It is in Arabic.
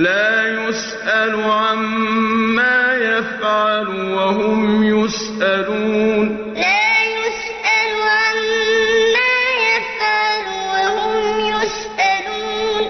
لَّا يُسْأَلُ عَمَّا يَفْعَلُ وَهُمْ يُسْأَلُونَ.